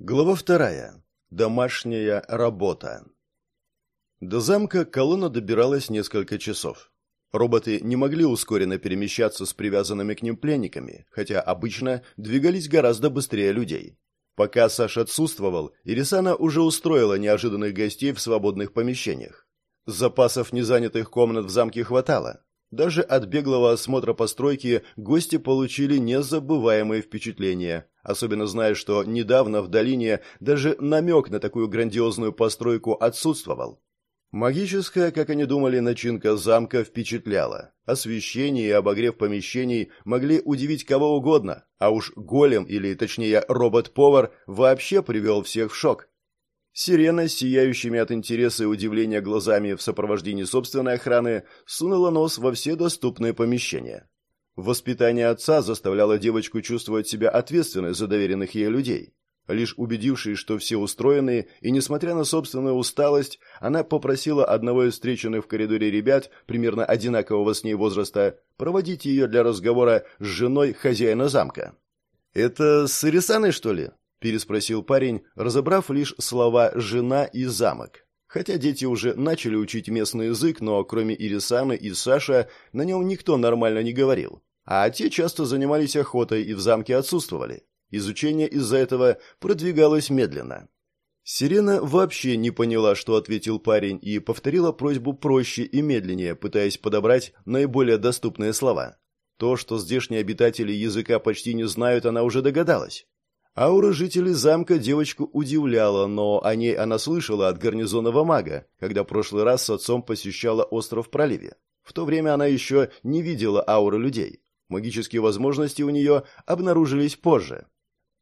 Глава вторая. Домашняя работа. До замка колонна добиралась несколько часов. Роботы не могли ускоренно перемещаться с привязанными к ним пленниками, хотя обычно двигались гораздо быстрее людей. Пока Саша отсутствовал, Ирисана уже устроила неожиданных гостей в свободных помещениях. Запасов незанятых комнат в замке хватало. Даже от беглого осмотра постройки гости получили незабываемые впечатления, особенно зная, что недавно в долине даже намек на такую грандиозную постройку отсутствовал. Магическая, как они думали, начинка замка впечатляла. Освещение и обогрев помещений могли удивить кого угодно, а уж голем, или точнее робот-повар, вообще привел всех в шок. Сирена, сияющими от интереса и удивления глазами в сопровождении собственной охраны, сунула нос во все доступные помещения. Воспитание отца заставляло девочку чувствовать себя ответственной за доверенных ей людей. Лишь убедившись, что все устроены, и несмотря на собственную усталость, она попросила одного из встреченных в коридоре ребят, примерно одинакового с ней возраста, проводить ее для разговора с женой хозяина замка. «Это с Ирисаной, что ли?» – переспросил парень, разобрав лишь слова «жена» и «замок». Хотя дети уже начали учить местный язык, но кроме Ирисаны и Саша на нем никто нормально не говорил. А те часто занимались охотой и в замке отсутствовали. Изучение из-за этого продвигалось медленно. Сирена вообще не поняла, что ответил парень, и повторила просьбу проще и медленнее, пытаясь подобрать наиболее доступные слова. То, что здешние обитатели языка почти не знают, она уже догадалась. Аура жителей замка девочку удивляла, но о ней она слышала от гарнизонного мага, когда в прошлый раз с отцом посещала остров в проливе. В то время она еще не видела ауры людей. Магические возможности у нее обнаружились позже.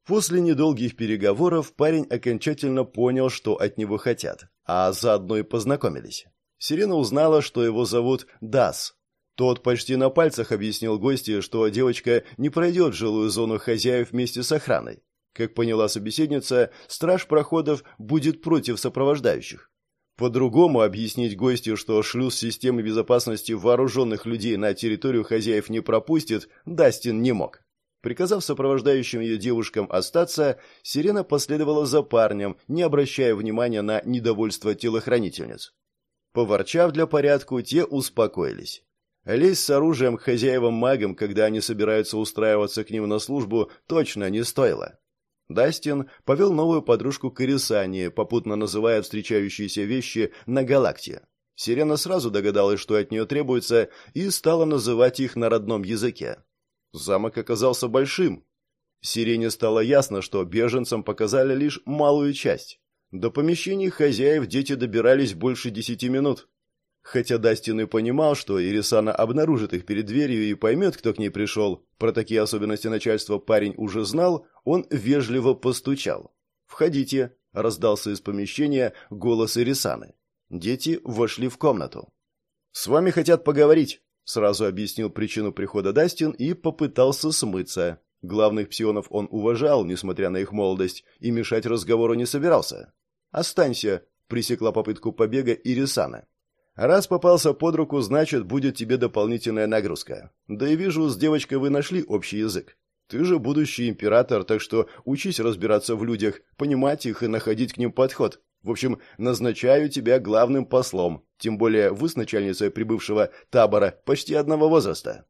После недолгих переговоров парень окончательно понял, что от него хотят, а заодно и познакомились. Сирена узнала, что его зовут Дас. Тот почти на пальцах объяснил гости, что девочка не пройдет жилую зону хозяев вместе с охраной. Как поняла собеседница, страж проходов будет против сопровождающих. По-другому объяснить гостю, что шлюз системы безопасности вооруженных людей на территорию хозяев не пропустит, Дастин не мог. Приказав сопровождающим ее девушкам остаться, Сирена последовала за парнем, не обращая внимания на недовольство телохранительниц. Поворчав для порядку, те успокоились. Лезть с оружием к хозяевам-магам, когда они собираются устраиваться к ним на службу, точно не стоило. Дастин повел новую подружку к Ирисане, попутно называя встречающиеся вещи на галакте. Сирена сразу догадалась, что от нее требуется, и стала называть их на родном языке. Замок оказался большим. Сирене стало ясно, что беженцам показали лишь малую часть. До помещений хозяев дети добирались больше десяти минут. Хотя Дастин и понимал, что Ирисана обнаружит их перед дверью и поймет, кто к ней пришел, про такие особенности начальства парень уже знал, он вежливо постучал. «Входите», — раздался из помещения голос Ирисаны. Дети вошли в комнату. «С вами хотят поговорить», Сразу объяснил причину прихода Дастин и попытался смыться. Главных псионов он уважал, несмотря на их молодость, и мешать разговору не собирался. «Останься», — пресекла попытку побега Ирисана. «Раз попался под руку, значит, будет тебе дополнительная нагрузка. Да и вижу, с девочкой вы нашли общий язык. Ты же будущий император, так что учись разбираться в людях, понимать их и находить к ним подход. В общем, назначаю тебя главным послом, тем более вы с начальницей прибывшего табора почти одного возраста».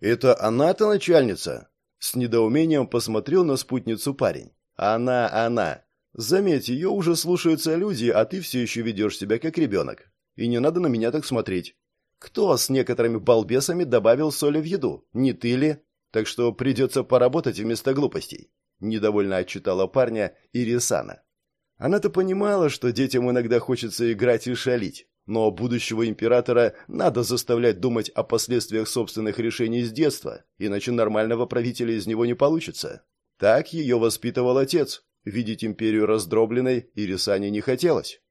«Это она-то начальница?» С недоумением посмотрел на спутницу парень. «Она, она. Заметь, ее уже слушаются люди, а ты все еще ведешь себя как ребенок. И не надо на меня так смотреть. Кто с некоторыми балбесами добавил соли в еду? Не ты ли? Так что придется поработать вместо глупостей». Недовольно отчитала парня Ирисана. Она-то понимала, что детям иногда хочется играть и шалить, но будущего императора надо заставлять думать о последствиях собственных решений с детства, иначе нормального правителя из него не получится. Так ее воспитывал отец. Видеть империю раздробленной Ирисане не хотелось.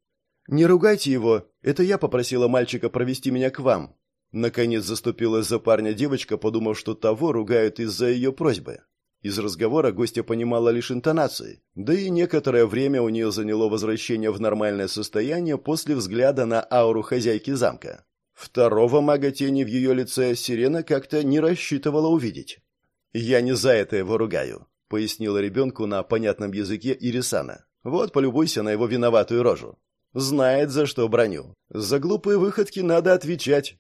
«Не ругайте его, это я попросила мальчика провести меня к вам». Наконец заступилась за парня девочка, подумав, что того ругают из-за ее просьбы. Из разговора гостья понимала лишь интонации, да и некоторое время у нее заняло возвращение в нормальное состояние после взгляда на ауру хозяйки замка. Второго мага тени в ее лице Сирена как-то не рассчитывала увидеть. «Я не за это его ругаю», — пояснила ребенку на понятном языке Ирисана. «Вот, полюбуйся на его виноватую рожу. Знает, за что броню. За глупые выходки надо отвечать».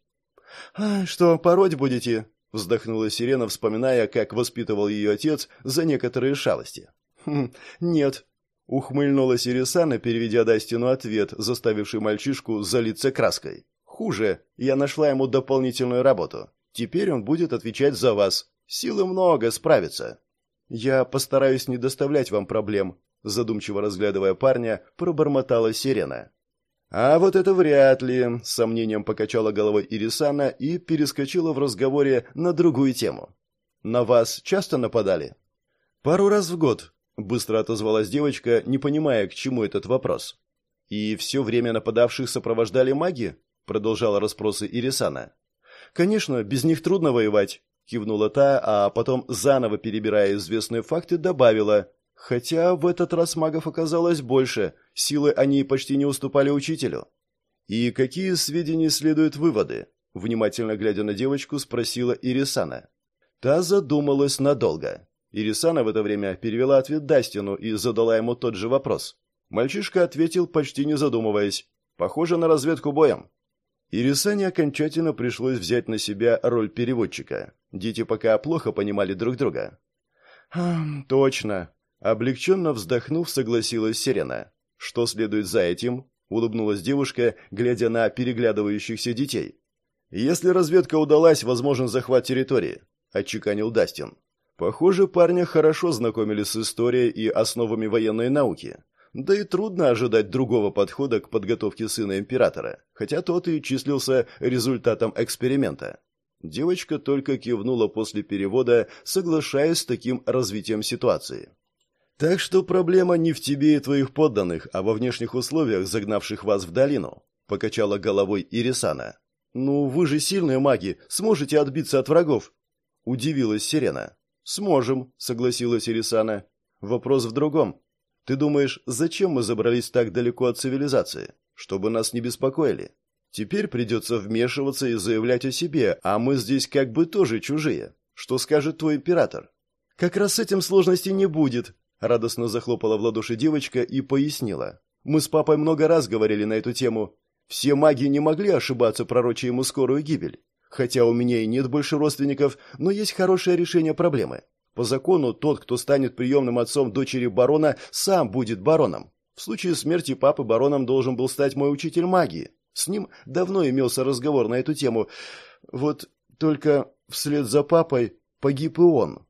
«А, что, пороть будете?» — вздохнула Сирена, вспоминая, как воспитывал ее отец за некоторые шалости. «Хм, нет», — ухмыльнулась Ирисана, переведя Дастину ответ, заставивший мальчишку залиться краской. «Хуже. Я нашла ему дополнительную работу. Теперь он будет отвечать за вас. Силы много, справится». «Я постараюсь не доставлять вам проблем», — задумчиво разглядывая парня, пробормотала Сирена. «А вот это вряд ли», — с сомнением покачала головой Ирисана и перескочила в разговоре на другую тему. «На вас часто нападали?» «Пару раз в год», — быстро отозвалась девочка, не понимая, к чему этот вопрос. «И все время нападавших сопровождали маги?» — продолжала расспросы Ирисана. «Конечно, без них трудно воевать», — кивнула та, а потом, заново перебирая известные факты, добавила. Хотя в этот раз магов оказалось больше, силы они почти не уступали учителю. «И какие сведения следуют выводы?» Внимательно глядя на девочку, спросила Ирисана. Та задумалась надолго. Ирисана в это время перевела ответ Дастину и задала ему тот же вопрос. Мальчишка ответил, почти не задумываясь. «Похоже на разведку боем». Ирисане окончательно пришлось взять на себя роль переводчика. Дети пока плохо понимали друг друга. «Хм, точно», Облегченно вздохнув, согласилась Сирена. «Что следует за этим?» — улыбнулась девушка, глядя на переглядывающихся детей. «Если разведка удалась, возможен захват территории», — отчеканил Дастин. «Похоже, парня хорошо знакомили с историей и основами военной науки. Да и трудно ожидать другого подхода к подготовке сына императора, хотя тот и числился результатом эксперимента». Девочка только кивнула после перевода, соглашаясь с таким развитием ситуации. Так что проблема не в тебе и твоих подданных, а во внешних условиях, загнавших вас в долину, покачала головой Ирисана. Ну, вы же сильные маги, сможете отбиться от врагов, удивилась Сирена. Сможем, согласилась Ирисана. Вопрос в другом. Ты думаешь, зачем мы забрались так далеко от цивилизации? Чтобы нас не беспокоили. Теперь придется вмешиваться и заявлять о себе, а мы здесь как бы тоже чужие. Что скажет твой император? Как раз с этим сложностей не будет, Радостно захлопала в ладоши девочка и пояснила. «Мы с папой много раз говорили на эту тему. Все маги не могли ошибаться, пророча ему скорую гибель. Хотя у меня и нет больше родственников, но есть хорошее решение проблемы. По закону, тот, кто станет приемным отцом дочери барона, сам будет бароном. В случае смерти папы бароном должен был стать мой учитель магии. С ним давно имелся разговор на эту тему. Вот только вслед за папой погиб и он.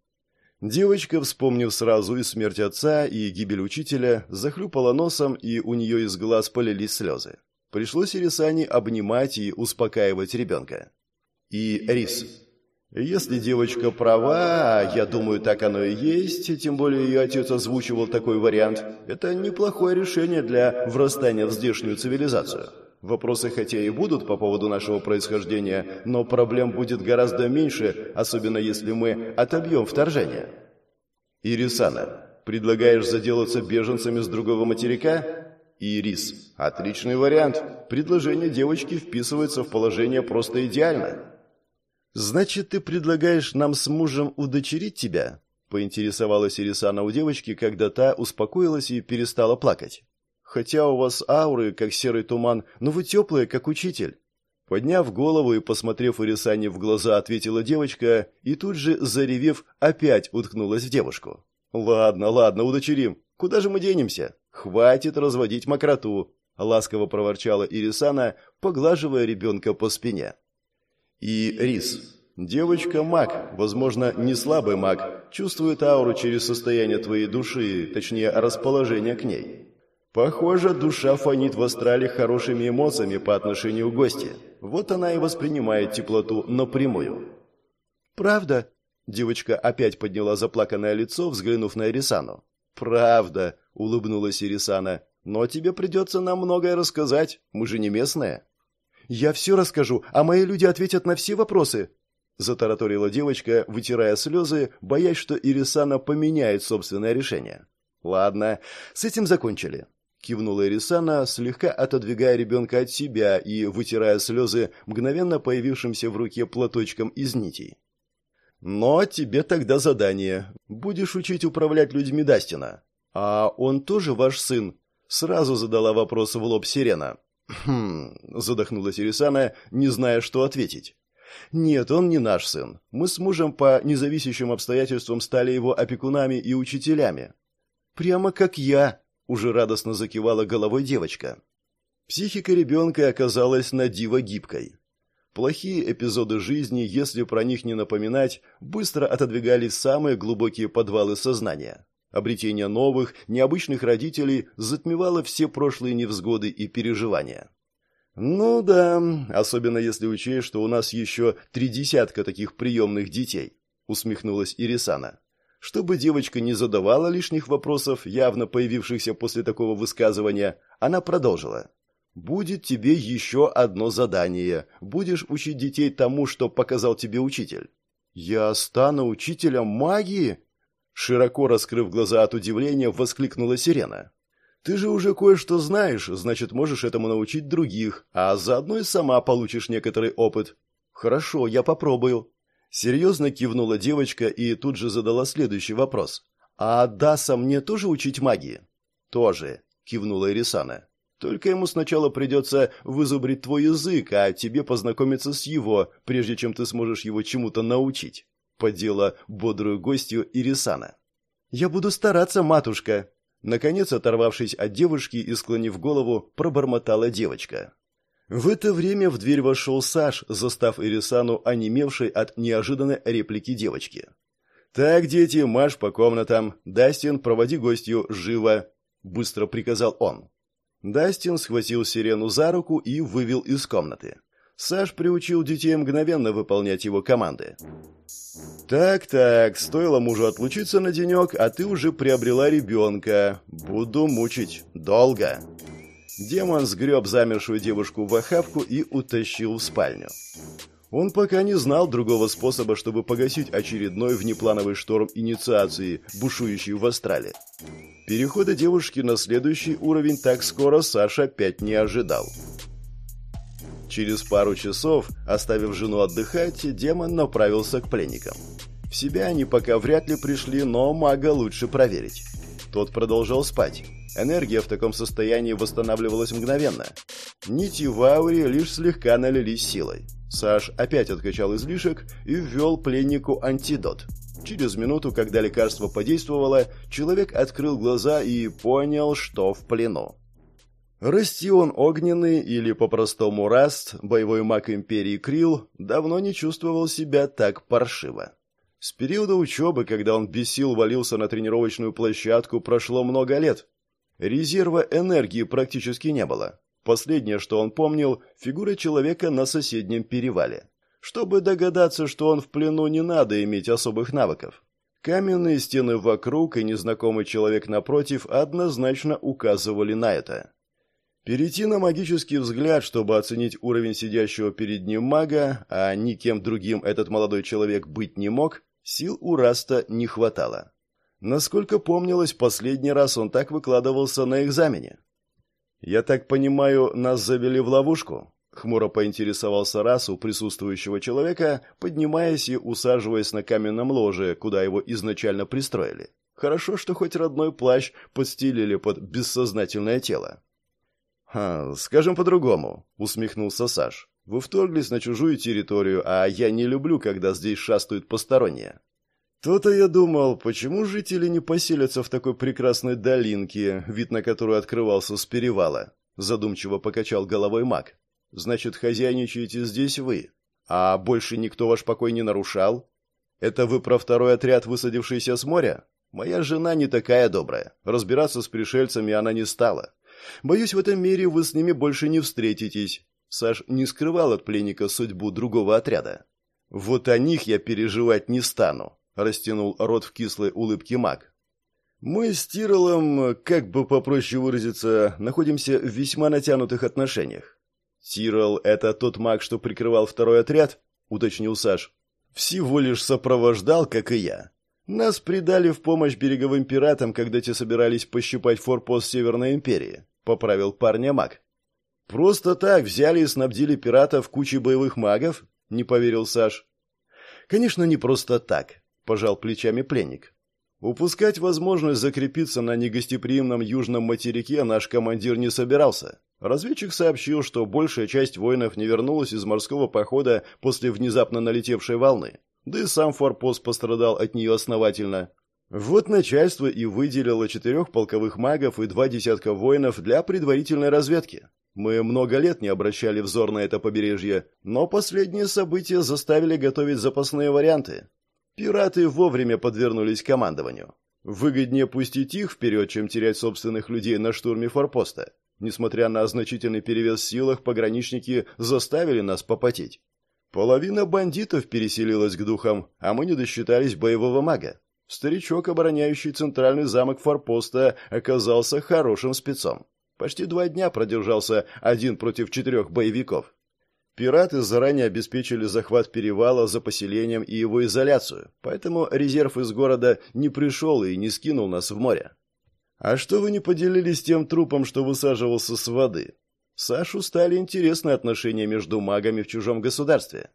Девочка, вспомнив сразу и смерть отца, и гибель учителя, захлюпала носом, и у нее из глаз полились слезы. Пришлось Ирисане обнимать и успокаивать ребенка. И Рис. Если девочка права, а я думаю, так оно и есть, тем более ее отец озвучивал такой вариант, это неплохое решение для врастания в здешнюю цивилизацию. Вопросы хотя и будут по поводу нашего происхождения, но проблем будет гораздо меньше, особенно если мы отобьем вторжение. Ирисана, предлагаешь заделаться беженцами с другого материка? Ирис, отличный вариант. Предложение девочки вписывается в положение просто идеально. Значит, ты предлагаешь нам с мужем удочерить тебя? Поинтересовалась Ирисана у девочки, когда та успокоилась и перестала плакать. Хотя у вас ауры, как серый туман, но вы теплые, как учитель». Подняв голову и посмотрев Ирисане в глаза, ответила девочка и тут же, заревев, опять уткнулась в девушку. «Ладно, ладно, удочерим. Куда же мы денемся? Хватит разводить мокроту», — ласково проворчала Ирисана, поглаживая ребенка по спине. И Рис. Девочка маг, возможно, не слабый маг, чувствует ауру через состояние твоей души, точнее, расположение к ней. Похоже, душа фонит в астрале хорошими эмоциями по отношению к гости. Вот она и воспринимает теплоту напрямую. «Правда?» Девочка опять подняла заплаканное лицо, взглянув на Ирисану. «Правда», — улыбнулась Ирисана. «Но тебе придется нам многое рассказать. Мы же не местные». «Я все расскажу, а мои люди ответят на все вопросы», — затараторила девочка, вытирая слезы, боясь, что Ирисана поменяет собственное решение. «Ладно, с этим закончили. Кивнула Ирисана, слегка отодвигая ребенка от себя и вытирая слезы мгновенно появившимся в руке платочком из нитей. Но тебе тогда задание. Будешь учить управлять людьми Дастина. А он тоже ваш сын? Сразу задала вопрос в лоб Сирена. Хм, задохнулась Ирисана, не зная, что ответить. Нет, он не наш сын. Мы с мужем по независящим обстоятельствам стали его опекунами и учителями. Прямо как я, уже радостно закивала головой девочка. Психика ребенка оказалась на диво гибкой. Плохие эпизоды жизни, если про них не напоминать, быстро отодвигались самые глубокие подвалы сознания. Обретение новых, необычных родителей затмевало все прошлые невзгоды и переживания. «Ну да, особенно если учесть, что у нас еще три десятка таких приемных детей», — усмехнулась Ирисана. Чтобы девочка не задавала лишних вопросов, явно появившихся после такого высказывания, она продолжила. «Будет тебе еще одно задание. Будешь учить детей тому, что показал тебе учитель». «Я стану учителем магии?» Широко раскрыв глаза от удивления, воскликнула Сирена. «Ты же уже кое-что знаешь, значит, можешь этому научить других, а заодно и сама получишь некоторый опыт». «Хорошо, я попробую». Серьезно кивнула девочка и тут же задала следующий вопрос. «А Даса мне тоже учить магии?» «Тоже», — кивнула Ирисана. «Только ему сначала придется вызубрить твой язык, а тебе познакомиться с его, прежде чем ты сможешь его чему-то научить» подела бодрую гостью Ирисана. «Я буду стараться, матушка!» Наконец, оторвавшись от девушки и склонив голову, пробормотала девочка. В это время в дверь вошел Саш, застав Ирисану, онемевшей от неожиданной реплики девочки. «Так, дети, марш по комнатам. Дастин, проводи гостью живо!» — быстро приказал он. Дастин схватил Сирену за руку и вывел из комнаты. Саш приучил детей мгновенно выполнять его команды. «Так-так, стоило мужу отлучиться на денек, а ты уже приобрела ребенка. Буду мучить. Долго». Демон сгреб замершую девушку в охапку и утащил в спальню. Он пока не знал другого способа, чтобы погасить очередной внеплановый шторм инициации, бушующий в астрале. Перехода девушки на следующий уровень так скоро Саша опять не ожидал. Через пару часов, оставив жену отдыхать, демон направился к пленникам. В себя они пока вряд ли пришли, но мага лучше проверить. Тот продолжал спать. Энергия в таком состоянии восстанавливалась мгновенно. Нити в ауре лишь слегка налились силой. Саш опять откачал излишек и ввел пленнику антидот. Через минуту, когда лекарство подействовало, человек открыл глаза и понял, что в плену. Растион Огненный, или по-простому Раст, боевой маг Империи Крил, давно не чувствовал себя так паршиво. С периода учебы, когда он без сил валился на тренировочную площадку, прошло много лет. Резерва энергии практически не было. Последнее, что он помнил, фигура человека на соседнем перевале. Чтобы догадаться, что он в плену, не надо иметь особых навыков. Каменные стены вокруг и незнакомый человек напротив однозначно указывали на это. Перейти на магический взгляд, чтобы оценить уровень сидящего перед ним мага, а никем другим этот молодой человек быть не мог, сил у Раста не хватало. Насколько помнилось, последний раз он так выкладывался на экзамене. «Я так понимаю, нас завели в ловушку?» — хмуро поинтересовался раз у присутствующего человека, поднимаясь и усаживаясь на каменном ложе, куда его изначально пристроили. Хорошо, что хоть родной плащ подстелили под бессознательное тело. «Ха, скажем по-другому», — усмехнулся Саш. «Вы вторглись на чужую территорию, а я не люблю, когда здесь шастают посторонние». То-то я думал, почему жители не поселятся в такой прекрасной долинке, вид на которую открывался с перевала. Задумчиво покачал головой маг. Значит, хозяйничаете здесь вы. А больше никто ваш покой не нарушал? Это вы про второй отряд, высадившийся с моря? Моя жена не такая добрая. Разбираться с пришельцами она не стала. Боюсь, в этом мире вы с ними больше не встретитесь. Саш не скрывал от пленника судьбу другого отряда. Вот о них я переживать не стану, растянул рот в кислой улыбке маг. Мы с Тиролом, как бы попроще выразиться, находимся в весьма натянутых отношениях. Тирол — это тот маг, что прикрывал второй отряд, уточнил Саш. Всего лишь сопровождал, как и я. Нас предали в помощь береговым пиратам, когда те собирались пощипать форпост Северной империи поправил парня маг. «Просто так взяли и снабдили пиратов кучей боевых магов?» – не поверил Саш. Конечно, не просто так, пожал плечами пленник. Упускать возможность закрепиться на негостеприимном южном материке наш командир не собирался. Разведчик сообщил, что большая часть воинов не вернулась из морского похода после внезапно налетевшей волны. Да и сам форпост пострадал от нее основательно. Вот начальство и выделило четырех полковых магов и два десятка воинов для предварительной разведки. Мы много лет не обращали взор на это побережье, но последние события заставили готовить запасные варианты. Пираты вовремя подвернулись командованию. Выгоднее пустить их вперед, чем терять собственных людей на штурме форпоста. Несмотря на значительный перевес в силах, пограничники заставили нас попотеть. Половина бандитов переселилась к духам, а мы не досчитались боевого мага. Старичок, обороняющий центральный замок форпоста, оказался хорошим спецом. Почти два дня продержался один против четырех боевиков. Пираты заранее обеспечили захват перевала за поселением и его изоляцию, поэтому резерв из города не пришел и не скинул нас в море. А что вы не поделились тем трупом, что высаживался с воды? Сашу стали интересны отношения между магами в чужом государстве.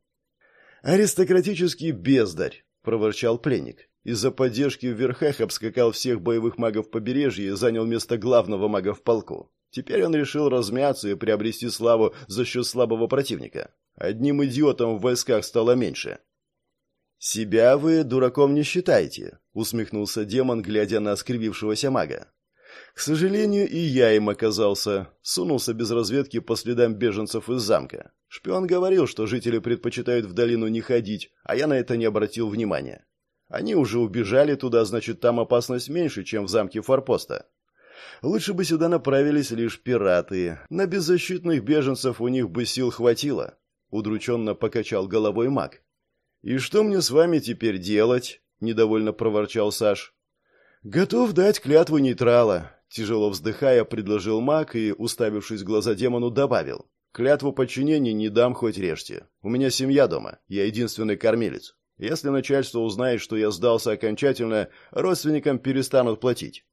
«Аристократический бездарь», — проворчал пленник. Из-за поддержки в верхах обскакал всех боевых магов побережья и занял место главного мага в полку. Теперь он решил размяться и приобрести славу за счет слабого противника. Одним идиотом в войсках стало меньше. «Себя вы дураком не считаете», — усмехнулся демон, глядя на скривившегося мага. «К сожалению, и я им оказался. Сунулся без разведки по следам беженцев из замка. Шпион говорил, что жители предпочитают в долину не ходить, а я на это не обратил внимания. Они уже убежали туда, значит, там опасность меньше, чем в замке форпоста. Лучше бы сюда направились лишь пираты. На беззащитных беженцев у них бы сил хватило. Удрученно покачал головой маг. «И что мне с вами теперь делать?» – недовольно проворчал Саш. «Готов дать клятву нейтрала», – тяжело вздыхая, предложил маг и, уставившись в глаза демону, добавил. «Клятву подчинения не дам, хоть режьте. У меня семья дома, я единственный кормилец. Если начальство узнает, что я сдался окончательно, родственникам перестанут платить.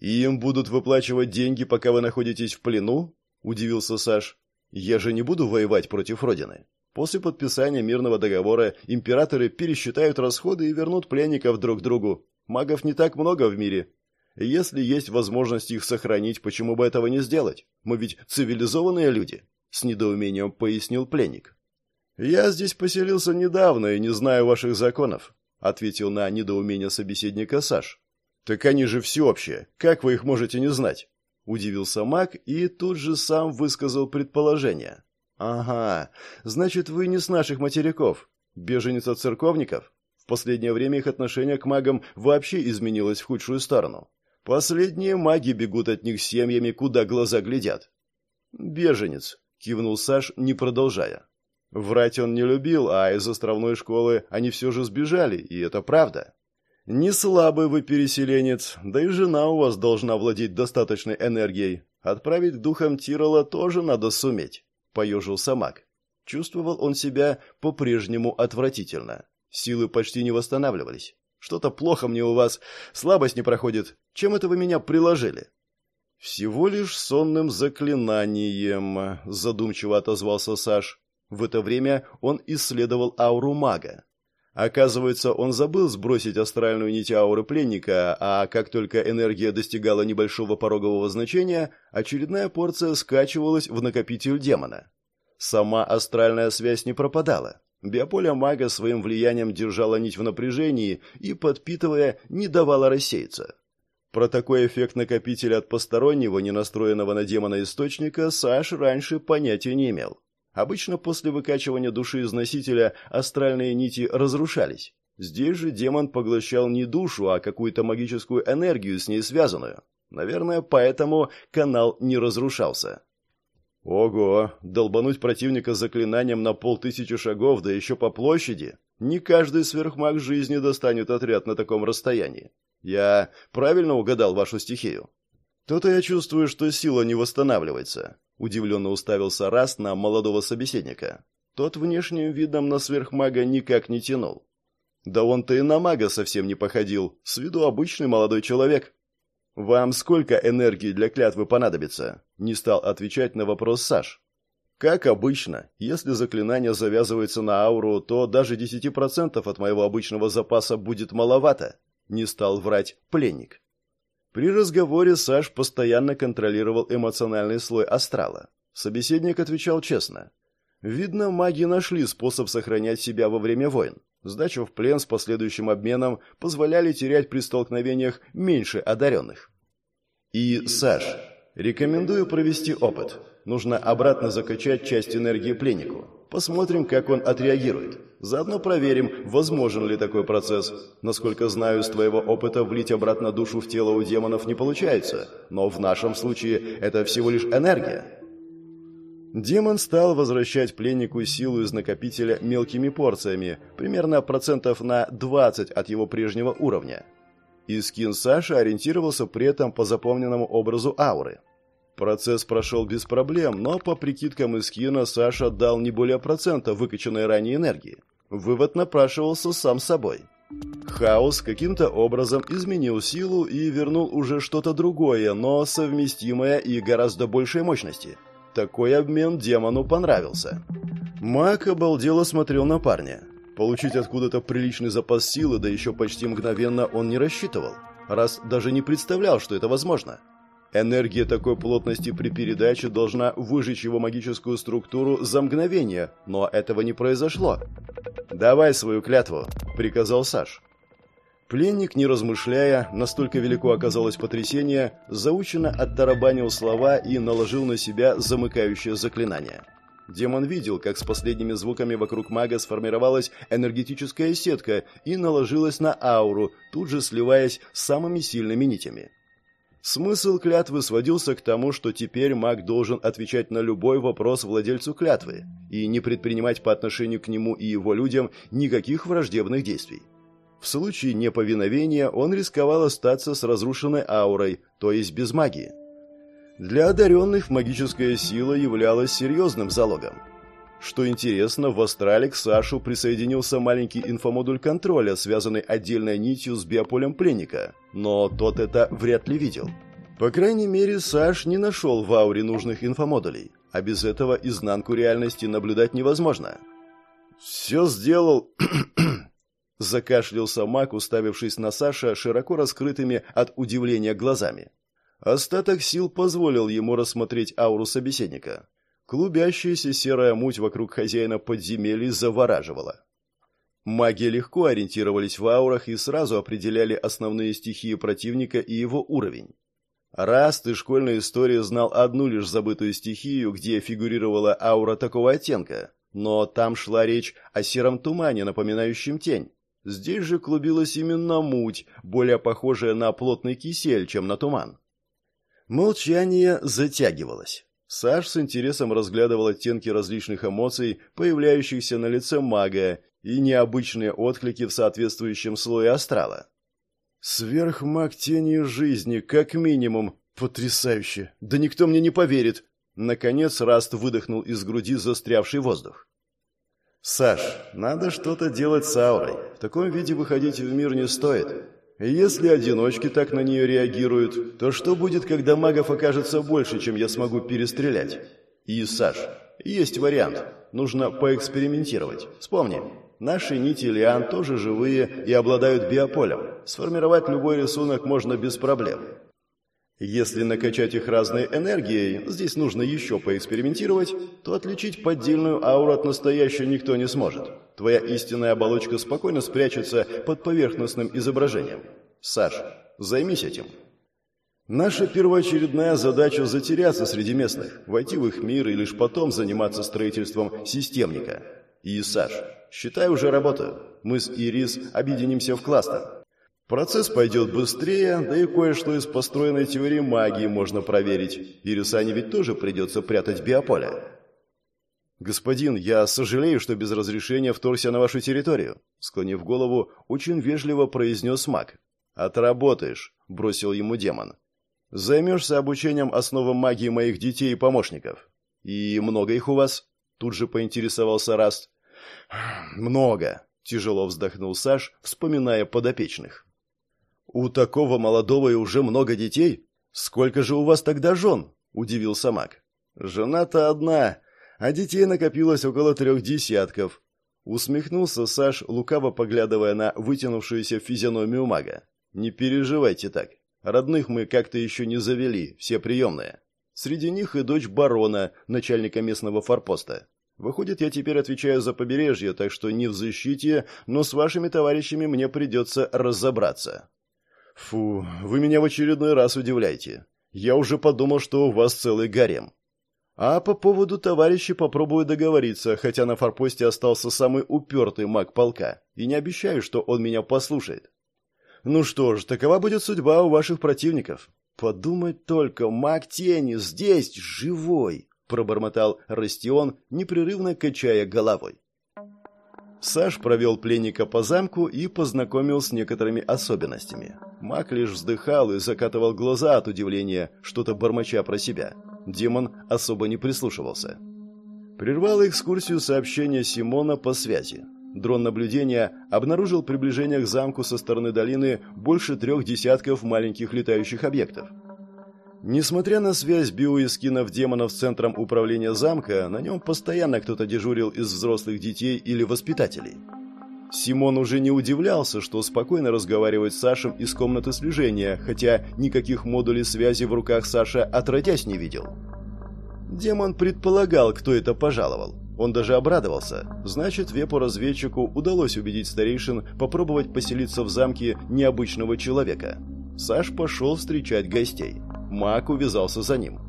«И им будут выплачивать деньги, пока вы находитесь в плену?» – удивился Саш. «Я же не буду воевать против Родины. После подписания мирного договора императоры пересчитают расходы и вернут пленников друг другу. Магов не так много в мире. Если есть возможность их сохранить, почему бы этого не сделать? Мы ведь цивилизованные люди», – с недоумением пояснил пленник. «Я здесь поселился недавно и не знаю ваших законов», – ответил на недоумение собеседника Саш. «Так они же всеобщие. Как вы их можете не знать?» Удивился маг и тут же сам высказал предположение. «Ага, значит, вы не с наших материков. Беженец от церковников?» В последнее время их отношение к магам вообще изменилось в худшую сторону. Последние маги бегут от них семьями, куда глаза глядят. «Беженец», — кивнул Саш, не продолжая. Врать он не любил, а из островной школы они все же сбежали, и это правда. Не слабый вы переселенец, да и жена у вас должна владеть достаточной энергией. Отправить духом Тирола тоже надо суметь, поежился маг. Чувствовал он себя по-прежнему отвратительно. Силы почти не восстанавливались. Что-то плохо мне у вас, слабость не проходит. Чем это вы меня приложили? Всего лишь сонным заклинанием, задумчиво отозвался Саш. В это время он исследовал ауру мага. Оказывается, он забыл сбросить астральную нить ауры пленника, а как только энергия достигала небольшого порогового значения, очередная порция скачивалась в накопитель демона. Сама астральная связь не пропадала. Биополе мага своим влиянием держала нить в напряжении и, подпитывая, не давала рассеяться. Про такой эффект накопителя от постороннего, не настроенного на демона источника, Саш раньше понятия не имел. Обычно после выкачивания души из носителя астральные нити разрушались. Здесь же демон поглощал не душу, а какую-то магическую энергию с ней связанную. Наверное, поэтому канал не разрушался. Ого, долбануть противника заклинанием на полтысячи шагов, да еще по площади. Не каждый сверхмаг жизни достанет отряд на таком расстоянии. Я правильно угадал вашу стихию? То-то я чувствую, что сила не восстанавливается. Удивленно уставился Раст на молодого собеседника. Тот внешним видом на сверхмага никак не тянул. Да он-то и на мага совсем не походил, с виду обычный молодой человек. «Вам сколько энергии для клятвы понадобится?» – не стал отвечать на вопрос Саш. Как обычно, если заклинание завязывается на ауру, то даже 10% от моего обычного запаса будет маловато, не стал врать пленник. При разговоре Саш постоянно контролировал эмоциональный слой астрала. Собеседник отвечал честно. Видно, маги нашли способ сохранять себя во время войн. Сдача в плен с последующим обменом позволяли терять при столкновениях меньше одаренных. И, Саш, рекомендую провести опыт. Нужно обратно закачать часть энергии пленнику. Посмотрим, как он отреагирует. Заодно проверим, возможен ли такой процесс. Насколько знаю, из твоего опыта влить обратно душу в тело у демонов не получается. Но в нашем случае это всего лишь энергия. Демон стал возвращать пленнику силу из накопителя мелкими порциями, примерно процентов на 20 от его прежнего уровня. И скин Саши ориентировался при этом по запомненному образу ауры. Процесс прошел без проблем, но по прикидкам из скина Саша дал не более процента выкачанной ранее энергии. Вывод напрашивался сам собой. Хаос каким-то образом изменил силу и вернул уже что-то другое, но совместимое и гораздо большей мощности. Такой обмен демону понравился. Мак обалдело смотрел на парня. Получить откуда-то приличный запас силы, да еще почти мгновенно он не рассчитывал, раз даже не представлял, что это возможно. Энергия такой плотности при передаче должна выжечь его магическую структуру за мгновение, но этого не произошло. «Давай свою клятву», — приказал Саш. Пленник, не размышляя, настолько велико оказалось потрясение, заученно оттарабанил слова и наложил на себя замыкающее заклинание. Демон видел, как с последними звуками вокруг мага сформировалась энергетическая сетка и наложилась на ауру, тут же сливаясь с самыми сильными нитями. Смысл клятвы сводился к тому, что теперь маг должен отвечать на любой вопрос владельцу клятвы и не предпринимать по отношению к нему и его людям никаких враждебных действий. В случае неповиновения он рисковал остаться с разрушенной аурой, то есть без магии. Для одаренных магическая сила являлась серьезным залогом. Что интересно, в Астрале к Сашу присоединился маленький инфомодуль контроля, связанный отдельной нитью с биополем пленника, но тот это вряд ли видел. По крайней мере, Саш не нашел в ауре нужных инфомодулей, а без этого изнанку реальности наблюдать невозможно. «Все сделал...» Закашлялся маг, уставившись на Саша широко раскрытыми от удивления глазами. Остаток сил позволил ему рассмотреть ауру собеседника. Клубящаяся серая муть вокруг хозяина подземелий завораживала. Маги легко ориентировались в аурах и сразу определяли основные стихии противника и его уровень. Раз ты школьной истории знал одну лишь забытую стихию, где фигурировала аура такого оттенка, но там шла речь о сером тумане, напоминающем тень. Здесь же клубилась именно муть, более похожая на плотный кисель, чем на туман. Молчание затягивалось. Саш с интересом разглядывал оттенки различных эмоций, появляющихся на лице мага, и необычные отклики в соответствующем слое астрала. «Сверхмаг тени жизни, как минимум. Потрясающе! Да никто мне не поверит!» Наконец Раст выдохнул из груди застрявший воздух. «Саш, надо что-то делать с аурой. В таком виде выходить в мир не стоит. Если одиночки так на нее реагируют, то что будет, когда магов окажется больше, чем я смогу перестрелять? И, Саш, есть вариант. Нужно поэкспериментировать. Вспомни, наши нити лиан тоже живые и обладают биополем. Сформировать любой рисунок можно без проблем. Если накачать их разной энергией, здесь нужно еще поэкспериментировать, то отличить поддельную ауру от настоящей никто не сможет. Твоя истинная оболочка спокойно спрячется под поверхностным изображением. Саш, займись этим. Наша первоочередная задача затеряться среди местных, войти в их мир и лишь потом заниматься строительством системника. И, Саш, считай уже работаю. Мы с Ирис объединимся в кластер. Процесс пойдет быстрее, да и кое-что из построенной теории магии можно проверить. Ирисане ведь тоже придется прятать биополе. «Господин, я сожалею, что без разрешения вторгся на вашу территорию», склонив голову, очень вежливо произнес маг. «Отработаешь», — бросил ему демон. «Займешься обучением основам магии моих детей и помощников». «И много их у вас?» Тут же поинтересовался Раст. «Много», — тяжело вздохнул Саш, вспоминая подопечных. «У такого молодого и уже много детей? Сколько же у вас тогда жен?» — удивился маг. «Жена-то одна, А детей накопилось около трех десятков. Усмехнулся Саш, лукаво поглядывая на вытянувшуюся физиономию мага. «Не переживайте так. Родных мы как-то еще не завели, все приемные. Среди них и дочь барона, начальника местного форпоста. Выходит, я теперь отвечаю за побережье, так что не в защите, но с вашими товарищами мне придется разобраться». «Фу, вы меня в очередной раз удивляете. Я уже подумал, что у вас целый гарем. А по поводу товарищей попробую договориться, хотя на форпосте остался самый упертый маг полка, и не обещаю, что он меня послушает. Ну что ж, такова будет судьба у ваших противников. Подумать только, маг тени здесь, живой, пробормотал Растион, непрерывно качая головой. Саш провел пленника по замку и познакомил с некоторыми особенностями. Маг лишь вздыхал и закатывал глаза от удивления, что-то бормоча про себя. Демон особо не прислушивался. Прервал экскурсию сообщение Симона по связи. Дрон наблюдения обнаружил приближение к замку со стороны долины больше трех десятков маленьких летающих объектов. Несмотря на связь биоискинов демонов с центром управления замка, на нем постоянно кто-то дежурил из взрослых детей или воспитателей. Симон уже не удивлялся, что спокойно разговаривает с Сашем из комнаты слежения, хотя никаких модулей связи в руках Саша отродясь не видел. Демон предполагал, кто это пожаловал. Он даже обрадовался. Значит, вепу-разведчику удалось убедить старейшин попробовать поселиться в замке необычного человека. Саш пошел встречать гостей. Мак увязался за ним.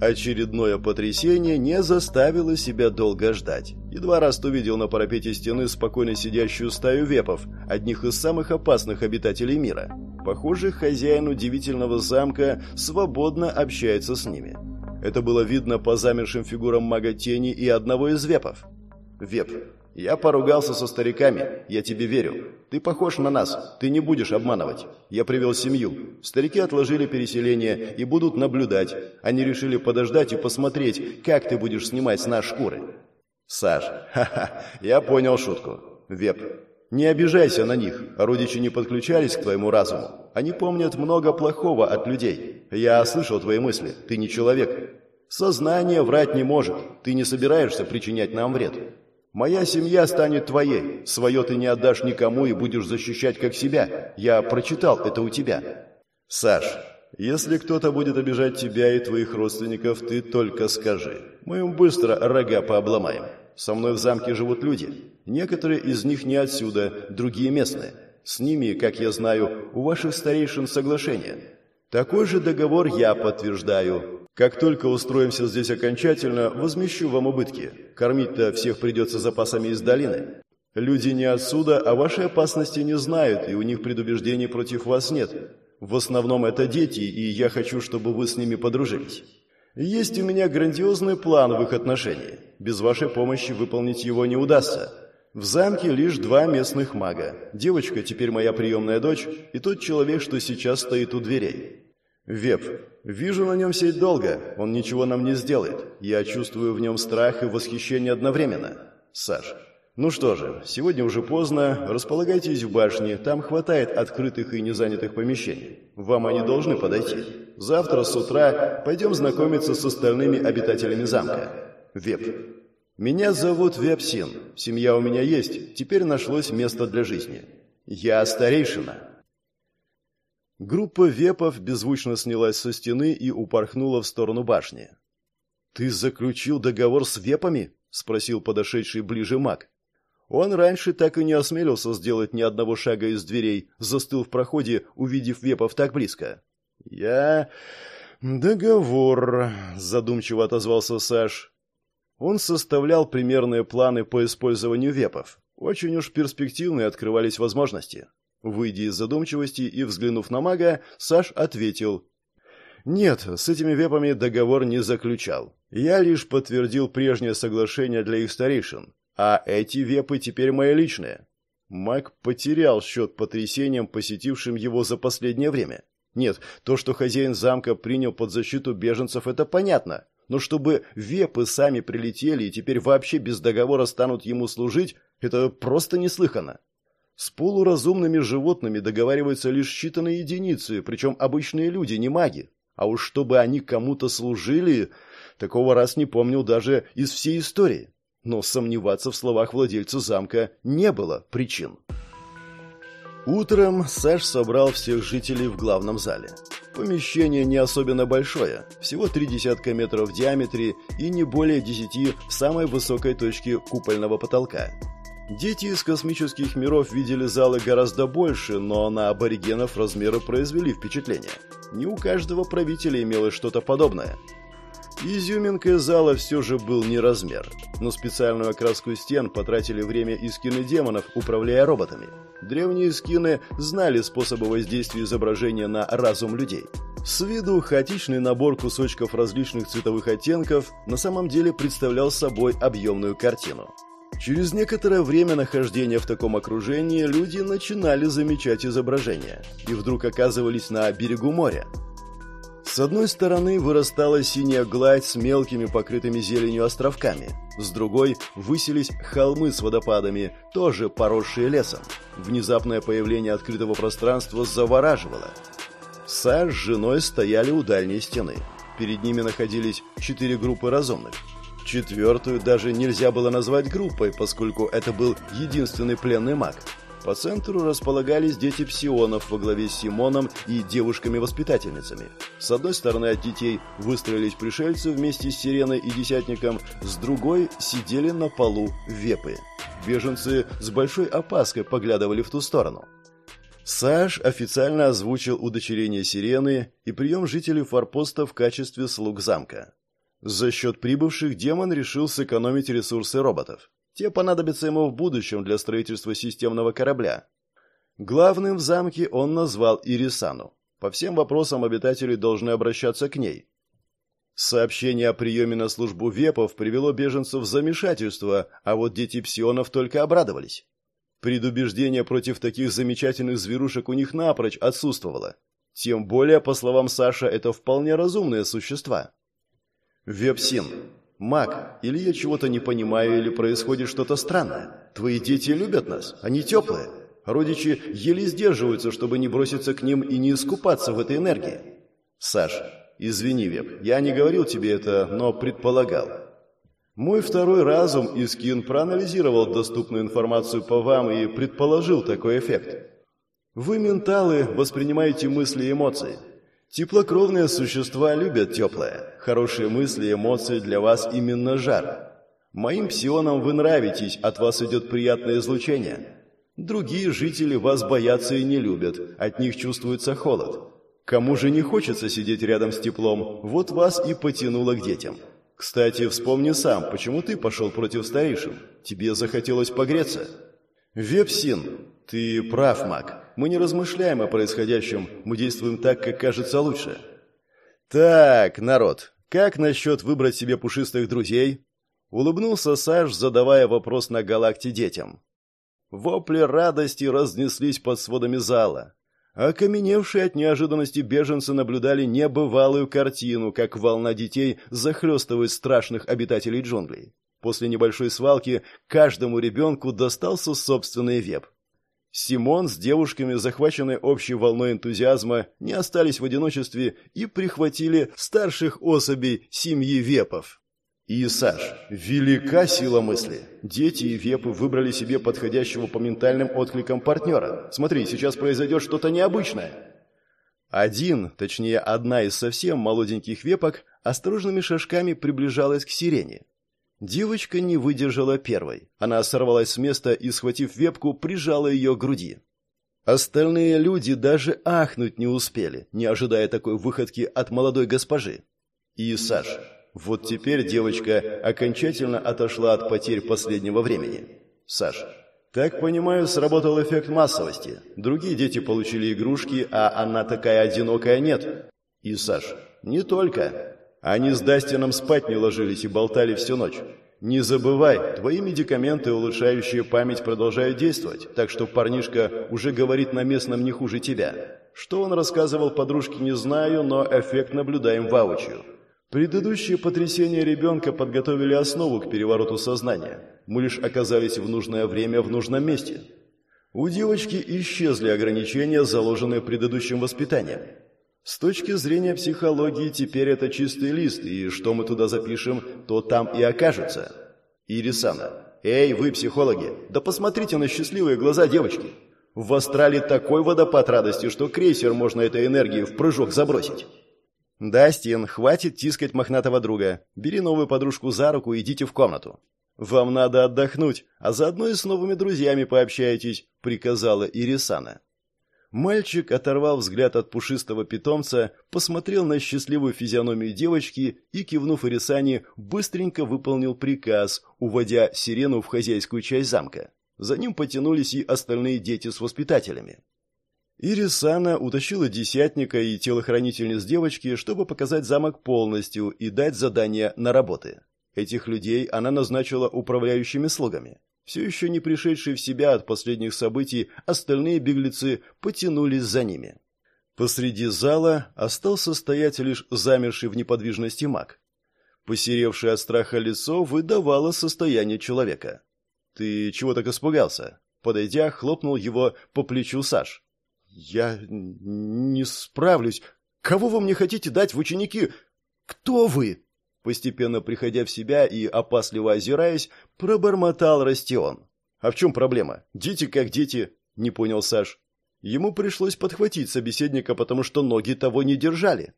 Очередное потрясение не заставило себя долго ждать. Едва раз увидел на парапете стены спокойно сидящую стаю вепов, одних из самых опасных обитателей мира. Похоже, хозяин удивительного замка свободно общается с ними. Это было видно по замершим фигурам мага тени и одного из вепов. Веп, я поругался со стариками, я тебе верю. Ты похож на нас, ты не будешь обманывать. Я привел семью. Старики отложили переселение и будут наблюдать. Они решили подождать и посмотреть, как ты будешь снимать с нас шкуры. Саш, ха-ха, я понял шутку. Веп, не обижайся на них, родичи не подключались к твоему разуму. Они помнят много плохого от людей. Я слышал твои мысли, ты не человек. Сознание врать не может, ты не собираешься причинять нам вред. Моя семья станет твоей. Свое ты не отдашь никому и будешь защищать как себя. Я прочитал это у тебя. Саш, если кто-то будет обижать тебя и твоих родственников, ты только скажи. Мы им быстро рога пообломаем. Со мной в замке живут люди. Некоторые из них не отсюда, другие местные. С ними, как я знаю, у ваших старейшин соглашение. Такой же договор я подтверждаю. Как только устроимся здесь окончательно, возмещу вам убытки. Кормить-то всех придется запасами из долины. Люди не отсюда, а вашей опасности не знают, и у них предубеждений против вас нет. В основном это дети, и я хочу, чтобы вы с ними подружились. Есть у меня грандиозный план в их отношении. Без вашей помощи выполнить его не удастся. В замке лишь два местных мага. Девочка, теперь моя приемная дочь, и тот человек, что сейчас стоит у дверей. «Веп, вижу на нем сеть долго, он ничего нам не сделает. Я чувствую в нем страх и восхищение одновременно. Саш, ну что же, сегодня уже поздно, располагайтесь в башне, там хватает открытых и незанятых помещений. Вам они должны подойти. Завтра с утра пойдем знакомиться с остальными обитателями замка. Веп, меня зовут Вепсин, семья у меня есть, теперь нашлось место для жизни. Я старейшина». Группа вепов беззвучно снялась со стены и упорхнула в сторону башни. «Ты заключил договор с вепами?» — спросил подошедший ближе маг. Он раньше так и не осмелился сделать ни одного шага из дверей, застыл в проходе, увидев вепов так близко. «Я... договор...» — задумчиво отозвался Саш. Он составлял примерные планы по использованию вепов. Очень уж перспективные открывались возможности. Выйдя из задумчивости и взглянув на мага, Саш ответил. «Нет, с этими вепами договор не заключал. Я лишь подтвердил прежнее соглашение для их старейшин. А эти вепы теперь мои личные». Маг потерял счет потрясениям, посетившим его за последнее время. Нет, то, что хозяин замка принял под защиту беженцев, это понятно. Но чтобы вепы сами прилетели и теперь вообще без договора станут ему служить, это просто неслыханно. С полуразумными животными договариваются лишь считанные единицы, причем обычные люди, не маги. А уж чтобы они кому-то служили, Такого раз не помнил даже из всей истории. Но сомневаться в словах владельца замка не было причин. Утром Саш собрал всех жителей в главном зале. Помещение не особенно большое, всего три десятка метров в диаметре и не более десяти в самой высокой точке купольного потолка. Дети из космических миров видели залы гораздо больше, но на аборигенов размеры произвели впечатление. Не у каждого правителя имелось что-то подобное. Изюминкой зала все же был не размер. но специальную окраску стен потратили время и скины демонов, управляя роботами. Древние скины знали способы воздействия изображения на разум людей. С виду хаотичный набор кусочков различных цветовых оттенков на самом деле представлял собой объемную картину. Через некоторое время нахождения в таком окружении люди начинали замечать изображения и вдруг оказывались на берегу моря. С одной стороны вырастала синяя гладь с мелкими покрытыми зеленью островками, с другой высились холмы с водопадами, тоже поросшие лесом. Внезапное появление открытого пространства завораживало. Саш с женой стояли у дальней стены. Перед ними находились четыре группы разумных. Четвертую даже нельзя было назвать группой, поскольку это был единственный пленный маг – по центру располагались дети псионов во главе с Симоном и девушками-воспитательницами. С одной стороны от детей выстроились пришельцы вместе с Сиреной и Десятником, с другой сидели на полу вепы. Беженцы с большой опаской поглядывали в ту сторону. Саш официально озвучил удочерение Сирены и прием жителей форпоста в качестве слуг замка. За счет прибывших демон решил сэкономить ресурсы роботов. Те понадобятся ему в будущем для строительства системного корабля. Главным в замке он назвал Ирисану. По всем вопросам обитатели должны обращаться к ней. Сообщение о приеме на службу вепов привело беженцев в замешательство, а вот дети псионов только обрадовались. Предубеждение против таких замечательных зверушек у них напрочь отсутствовало. Тем более, по словам Саша, это вполне разумные существа. Вепсин «Маг, или я чего-то не понимаю, или происходит что-то странное. Твои дети любят нас, они теплые. Родичи еле сдерживаются, чтобы не броситься к ним и не искупаться в этой энергии». «Саш, извини, Веб, я не говорил тебе это, но предполагал. Мой второй разум Искин проанализировал доступную информацию по вам и предположил такой эффект. Вы, менталы, воспринимаете мысли и эмоции. Теплокровные существа любят теплое. Хорошие мысли и эмоции для вас именно жар. Моим псионам вы нравитесь, от вас идет приятное излучение. Другие жители вас боятся и не любят, от них чувствуется холод. Кому же не хочется сидеть рядом с теплом, вот вас и потянуло к детям. Кстати, вспомни сам, почему ты пошел против старейшин? Тебе захотелось погреться? Вепсин, ты прав, маг. Мы не размышляем о происходящем, мы действуем так, как кажется лучше. Так, народ, как насчет выбрать себе пушистых друзей? Улыбнулся Саш, задавая вопрос на галакте детям. Вопли радости разнеслись под сводами зала. Окаменевшие от неожиданности беженцы наблюдали небывалую картину, как волна детей захлестывает страшных обитателей джунглей. После небольшой свалки каждому ребенку достался собственный веб. Симон с девушками, захваченные общей волной энтузиазма, не остались в одиночестве и прихватили старших особей семьи вепов. И, Саш, велика сила мысли. Дети и вепы выбрали себе подходящего по ментальным откликам партнера. Смотри, сейчас произойдет что-то необычное. Один, точнее одна из совсем молоденьких вепок, осторожными шажками приближалась к сирене. Девочка не выдержала первой. Она сорвалась с места и, схватив вепку, прижала ее к груди. Остальные люди даже ахнуть не успели, не ожидая такой выходки от молодой госпожи. И Саш, вот теперь девочка окончательно отошла от потерь последнего времени. Саш, так понимаю, сработал эффект массовости. Другие дети получили игрушки, а она такая одинокая нет. И Саш, не только. Они с Дастином спать не ложились и болтали всю ночь. Не забывай, твои медикаменты, улучшающие память, продолжают действовать, так что парнишка уже говорит на местном не хуже тебя. Что он рассказывал подружке, не знаю, но эффект наблюдаем воочию. Предыдущие потрясения ребенка подготовили основу к перевороту сознания. Мы лишь оказались в нужное время в нужном месте. У девочки исчезли ограничения, заложенные предыдущим воспитанием. С точки зрения психологии, теперь это чистый лист, и что мы туда запишем, то там и окажется. Ирисана. Эй, вы, психологи, да посмотрите на счастливые глаза девочки. В астрале такой водопад радости, что крейсер можно этой энергией в прыжок забросить. «Дастин, хватит тискать мохнатого друга. Бери новую подружку за руку и идите в комнату. Вам надо отдохнуть, а заодно и с новыми друзьями пообщайтесь», — приказала Ирисана. Мальчик оторвал взгляд от пушистого питомца, посмотрел на счастливую физиономию девочки и, кивнув Ирисане, быстренько выполнил приказ, уводя сирену в хозяйскую часть замка. За ним потянулись и остальные дети с воспитателями. Ирисана утащила десятника и телохранительниц девочки, чтобы показать замок полностью и дать задание на работы. Этих людей она назначила управляющими слугами. Все еще не пришедшие в себя от последних событий, остальные беглецы потянулись за ними. Посреди зала остался стоять лишь замерший в неподвижности маг. Посеревшее от страха лицо выдавало состояние человека. «Ты чего так испугался?» Подойдя, хлопнул его по плечу Саш. «Я не справлюсь. Кого вы мне хотите дать в ученики? Кто вы?» Постепенно приходя в себя и опасливо озираясь, пробормотал Растион. «А в чем проблема? Дети как дети», — не понял Саш. Ему пришлось подхватить собеседника, потому что ноги того не держали.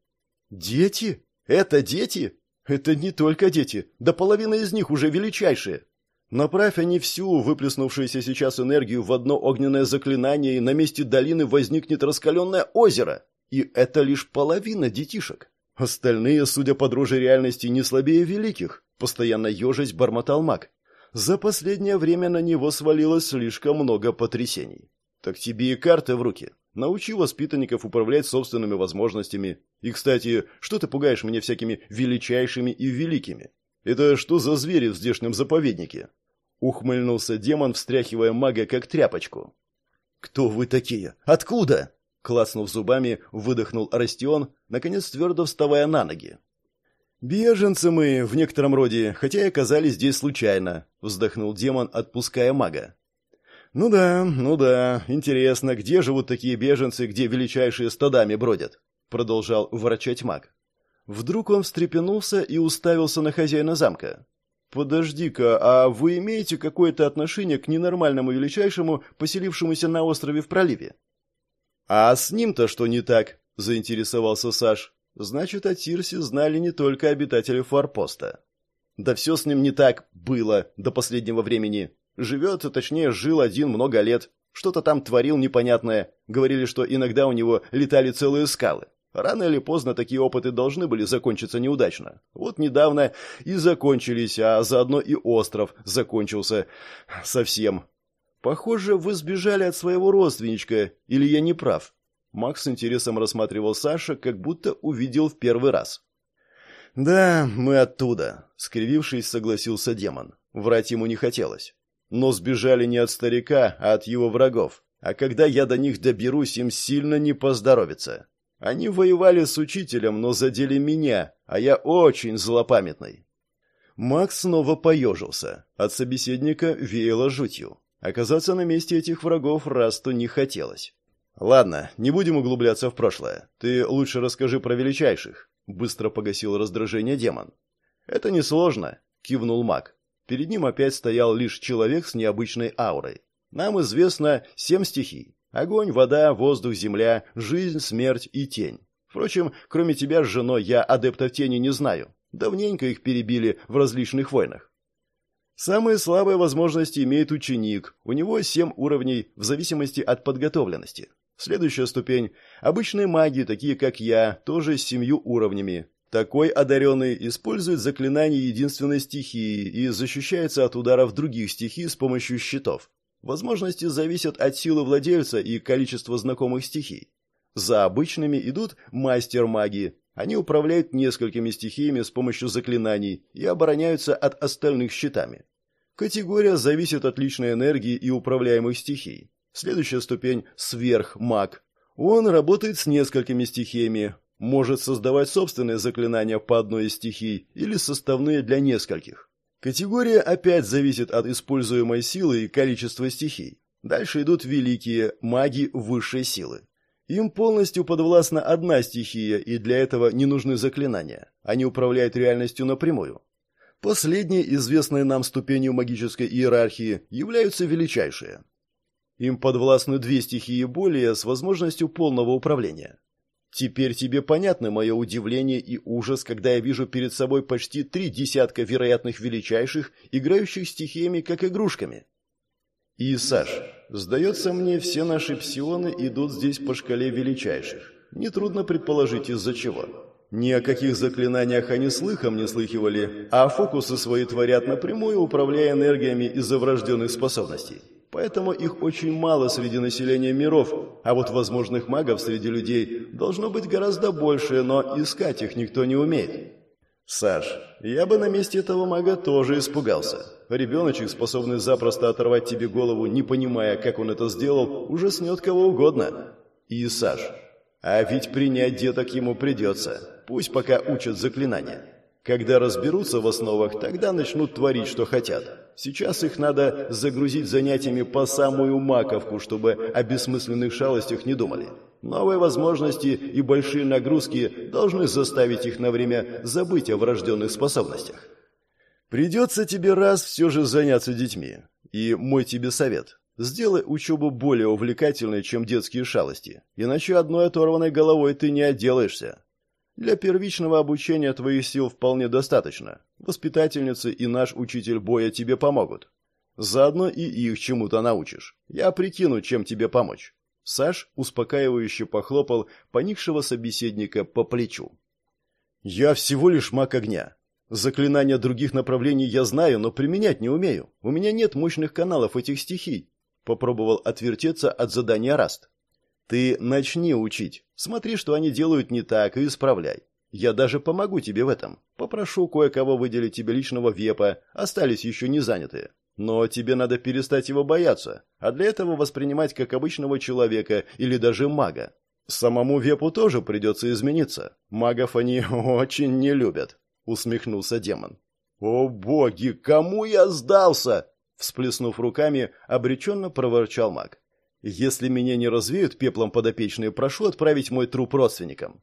«Дети? Это дети? Это не только дети, да половина из них уже величайшие. Направь они всю выплеснувшуюся сейчас энергию в одно огненное заклинание, и на месте долины возникнет раскаленное озеро. И это лишь половина детишек. Остальные, судя по дружи реальности, не слабее великих. Постоянно ежась бормотал маг. За последнее время на него свалилось слишком много потрясений. Так тебе и карты в руки. Научи воспитанников управлять собственными возможностями. И, кстати, что ты пугаешь меня всякими величайшими и великими? Это что за звери в здешнем заповеднике? Ухмыльнулся демон, встряхивая мага как тряпочку. Кто вы такие? Откуда? Клацнув зубами, выдохнул Арастион, наконец твердо вставая на ноги. «Беженцы мы, в некотором роде, хотя и оказались здесь случайно», — вздохнул демон, отпуская мага. «Ну да, ну да, интересно, где живут такие беженцы, где величайшие стадами бродят?» — продолжал ворочать маг. Вдруг он встрепенулся и уставился на хозяина замка. «Подожди-ка, а вы имеете какое-то отношение к ненормальному величайшему, поселившемуся на острове в проливе?» «А с ним-то что не так?» – заинтересовался Саш. «Значит, о Тирсе знали не только обитатели форпоста». «Да все с ним не так было до последнего времени. Живет, точнее, жил один много лет. Что-то там творил непонятное. Говорили, что иногда у него летали целые скалы. Рано или поздно такие опыты должны были закончиться неудачно. Вот недавно и закончились, а заодно и остров закончился совсем. Похоже, вы сбежали от своего родственничка, или я не прав? Макс с интересом рассматривал Саша, как будто увидел в первый раз. Да, мы оттуда, скривившись, согласился демон. Врать ему не хотелось. Но сбежали не от старика, а от его врагов. А когда я до них доберусь, им сильно не поздоровится. Они воевали с учителем, но задели меня, а я очень злопамятный. Макс снова поежился. От собеседника веяло жутью. Оказаться на месте этих врагов Расту не хотелось. «Ладно, не будем углубляться в прошлое. Ты лучше расскажи про величайших», — быстро погасил раздражение демон. «Это несложно», — кивнул маг. Перед ним опять стоял лишь человек с необычной аурой. Нам известно семь стихий. Огонь, вода, воздух, земля, жизнь, смерть и тень. Впрочем, кроме тебя с женой я адептов тени не знаю. Давненько их перебили в различных войнах. Самые слабые возможности имеет ученик. У него семь уровней в зависимости от подготовленности. Следующая ступень – обычные маги, такие как я, тоже с семью уровнями. Такой одаренный использует заклинание единственной стихии и защищается от ударов других стихий с помощью щитов. Возможности зависят от силы владельца и количества знакомых стихий. За обычными идут мастер-маги. Они управляют несколькими стихиями с помощью заклинаний и обороняются от остальных щитами. Категория зависит от личной энергии и управляемых стихий. Следующая ступень – сверхмаг. Он работает с несколькими стихиями, может создавать собственные заклинания по одной из стихий или составные для нескольких. Категория опять зависит от используемой силы и количества стихий. Дальше идут великие маги высшей силы. Им полностью подвластна одна стихия, и для этого не нужны заклинания. Они управляют реальностью напрямую. Последние, известные нам ступенью магической иерархии, являются величайшие. Им подвластны две стихии более с возможностью полного управления. Теперь тебе понятно мое удивление и ужас, когда я вижу перед собой почти три десятка вероятных величайших, играющих стихиями как игрушками. И, Саш, сдается мне, все наши псионы идут здесь по шкале величайших. Нетрудно предположить, из-за чего. Ни о каких заклинаниях они слыхом не слыхивали, а фокусы свои творят напрямую, управляя энергиями из-за врожденных способностей. Поэтому их очень мало среди населения миров, а вот возможных магов среди людей должно быть гораздо больше, но искать их никто не умеет. Саш, я бы на месте этого мага тоже испугался. Ребеночек, способный запросто оторвать тебе голову, не понимая, как он это сделал, уже снет кого угодно. И, Саш, а ведь принять деток ему придется. Пусть пока учат заклинания. Когда разберутся в основах, тогда начнут творить, что хотят. Сейчас их надо загрузить занятиями по самую маковку, чтобы о бессмысленных шалостях не думали. Новые возможности и большие нагрузки должны заставить их на время забыть о врожденных способностях. Придется тебе раз все же заняться детьми. И мой тебе совет. Сделай учебу более увлекательной, чем детские шалости. Иначе одной оторванной головой ты не отделаешься. Для первичного обучения твоих сил вполне достаточно. Воспитательницы и наш учитель боя тебе помогут. Заодно и их чему-то научишь. Я прикину, чем тебе помочь. Саш успокаивающе похлопал поникшего собеседника по плечу. Я всего лишь маг огня. Заклинания других направлений я знаю, но применять не умею. У меня нет мощных каналов этих стихий. Попробовал отвертеться от задания Раст. Ты начни учить. Смотри, что они делают не так, и исправляй. Я даже помогу тебе в этом. Попрошу кое-кого выделить тебе личного вепа, остались еще не занятые. Но тебе надо перестать его бояться, а для этого воспринимать как обычного человека или даже мага. Самому вепу тоже придется измениться. Магов они очень не любят, усмехнулся демон. О боги, кому я сдался? всплеснув руками, обреченно проворчал маг. Если меня не развеют пеплом подопечные, прошу отправить мой труп родственникам.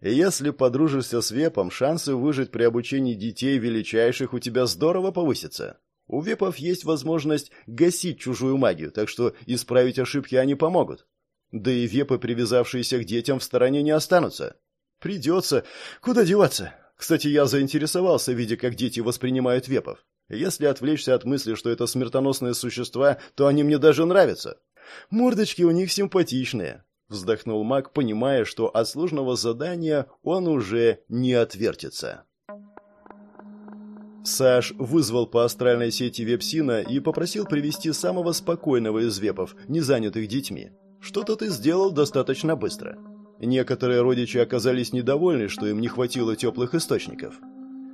Если подружишься с Вепом, шансы выжить при обучении детей величайших у тебя здорово повысятся. У Вепов есть возможность гасить чужую магию, так что исправить ошибки они помогут. Да и Вепы, привязавшиеся к детям, в стороне не останутся. Придется. Куда деваться? Кстати, я заинтересовался, видя, как дети воспринимают Вепов. Если отвлечься от мысли, что это смертоносные существа, то они мне даже нравятся. Мордочки у них симпатичные, вздохнул маг, понимая, что от сложного задания он уже не отвертится. Саш вызвал по астральной сети вепсина и попросил привести самого спокойного из вепов, не занятых детьми. Что-то ты сделал достаточно быстро. Некоторые родичи оказались недовольны, что им не хватило теплых источников.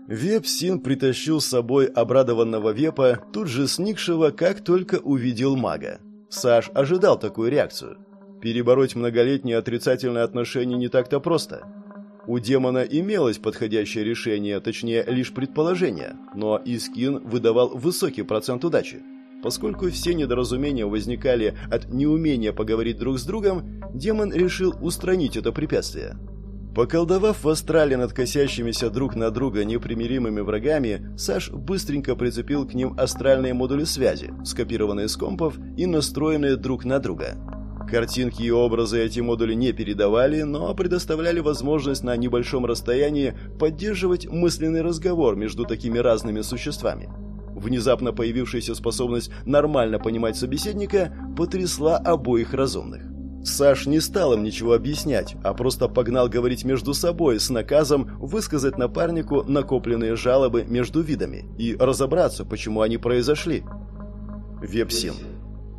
Вепсин притащил с собой обрадованного вепа, тут же сникшего, как только увидел мага. Саш ожидал такую реакцию. Перебороть многолетнее отрицательное отношение не так-то просто. У демона имелось подходящее решение, точнее, лишь предположение, но Искин выдавал высокий процент удачи. Поскольку все недоразумения возникали от неумения поговорить друг с другом, демон решил устранить это препятствие. Поколдовав в астрале над косящимися друг на друга непримиримыми врагами, Саш быстренько прицепил к ним астральные модули связи, скопированные с компов и настроенные друг на друга. Картинки и образы эти модули не передавали, но предоставляли возможность на небольшом расстоянии поддерживать мысленный разговор между такими разными существами. Внезапно появившаяся способность нормально понимать собеседника потрясла обоих разумных. Саш не стал им ничего объяснять, а просто погнал говорить между собой с наказом высказать напарнику накопленные жалобы между видами и разобраться, почему они произошли. Вепсин.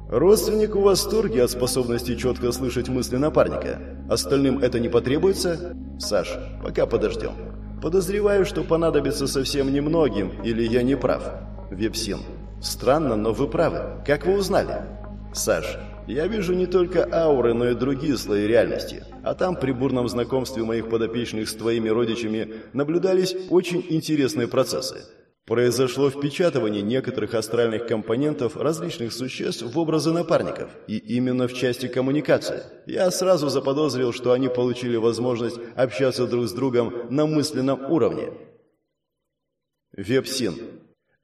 Родственник в восторге от способности четко слышать мысли напарника. Остальным это не потребуется? Саш, пока подождем. Подозреваю, что понадобится совсем немногим, или я не прав. Вепсин. Странно, но вы правы. Как вы узнали? Саш, я вижу не только ауры, но и другие слои реальности. А там при бурном знакомстве моих подопечных с твоими родичами наблюдались очень интересные процессы. Произошло впечатывание некоторых астральных компонентов различных существ в образы напарников, и именно в части коммуникации. Я сразу заподозрил, что они получили возможность общаться друг с другом на мысленном уровне. Вепсин.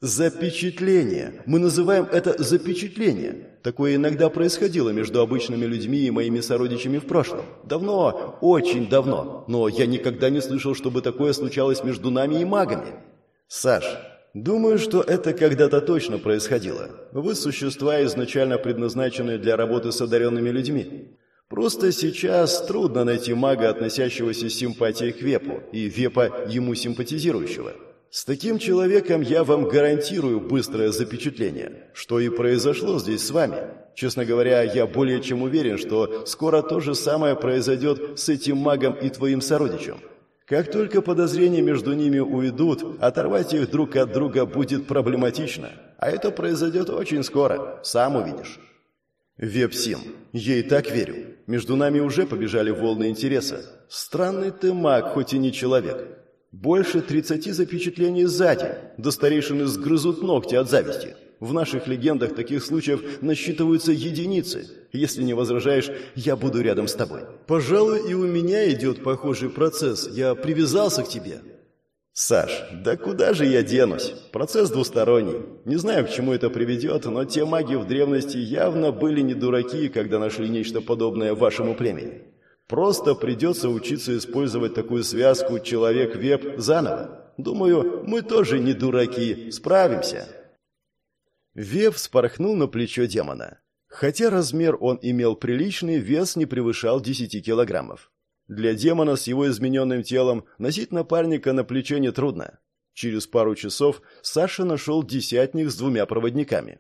Запечатление. Мы называем это запечатление. Такое иногда происходило между обычными людьми и моими сородичами в прошлом. Давно, очень давно. Но я никогда не слышал, чтобы такое случалось между нами и магами. Саш, думаю, что это когда-то точно происходило. Вы существа, изначально предназначенные для работы с одаренными людьми. Просто сейчас трудно найти мага, относящегося симпатией к Вепу, и Вепа ему симпатизирующего. С таким человеком я вам гарантирую быстрое запечатление, что и произошло здесь с вами. Честно говоря, я более чем уверен, что скоро то же самое произойдет с этим магом и твоим сородичем. Как только подозрения между ними уйдут, оторвать их друг от друга будет проблематично. А это произойдет очень скоро, сам увидишь. Вепсим. Ей так верю. Между нами уже побежали волны интереса. Странный ты маг, хоть и не человек. Больше тридцати запечатлений сзади. До старейшины сгрызут ногти от зависти. В наших легендах таких случаев насчитываются единицы. Если не возражаешь, я буду рядом с тобой. Пожалуй, и у меня идет похожий процесс. Я привязался к тебе. Саш, да куда же я денусь? Процесс двусторонний. Не знаю, к чему это приведет, но те маги в древности явно были не дураки, когда нашли нечто подобное вашему племени. Просто придется учиться использовать такую связку человек-веб заново. Думаю, мы тоже не дураки, справимся. Вев спорхнул на плечо демона. Хотя размер он имел приличный, вес не превышал 10 килограммов. Для демона с его измененным телом носить напарника на плече нетрудно. Через пару часов Саша нашел десятник с двумя проводниками.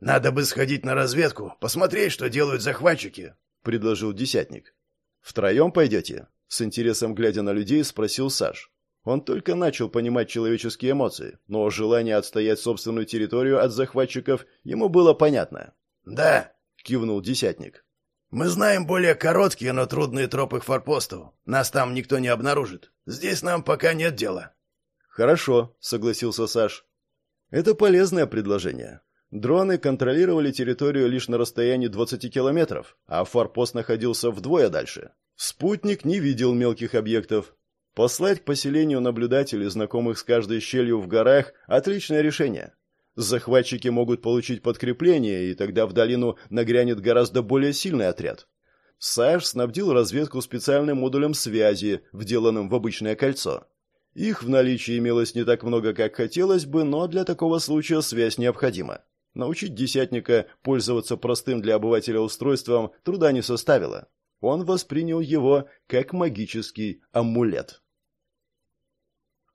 «Надо бы сходить на разведку, посмотреть, что делают захватчики», — предложил десятник. «Втроем пойдете?» — с интересом глядя на людей, спросил Саш. Он только начал понимать человеческие эмоции, но желание отстоять собственную территорию от захватчиков ему было понятно. «Да», — кивнул десятник. «Мы знаем более короткие, но трудные тропы к форпосту. Нас там никто не обнаружит. Здесь нам пока нет дела». «Хорошо», — согласился Саш. «Это полезное предложение. Дроны контролировали территорию лишь на расстоянии 20 километров, а форпост находился вдвое дальше. Спутник не видел мелких объектов, Послать к поселению наблюдателей, знакомых с каждой щелью в горах – отличное решение. Захватчики могут получить подкрепление, и тогда в долину нагрянет гораздо более сильный отряд. Саш снабдил разведку специальным модулем связи, вделанным в обычное кольцо. Их в наличии имелось не так много, как хотелось бы, но для такого случая связь необходима. Научить десятника пользоваться простым для обывателя устройством труда не составило. Он воспринял его как магический амулет.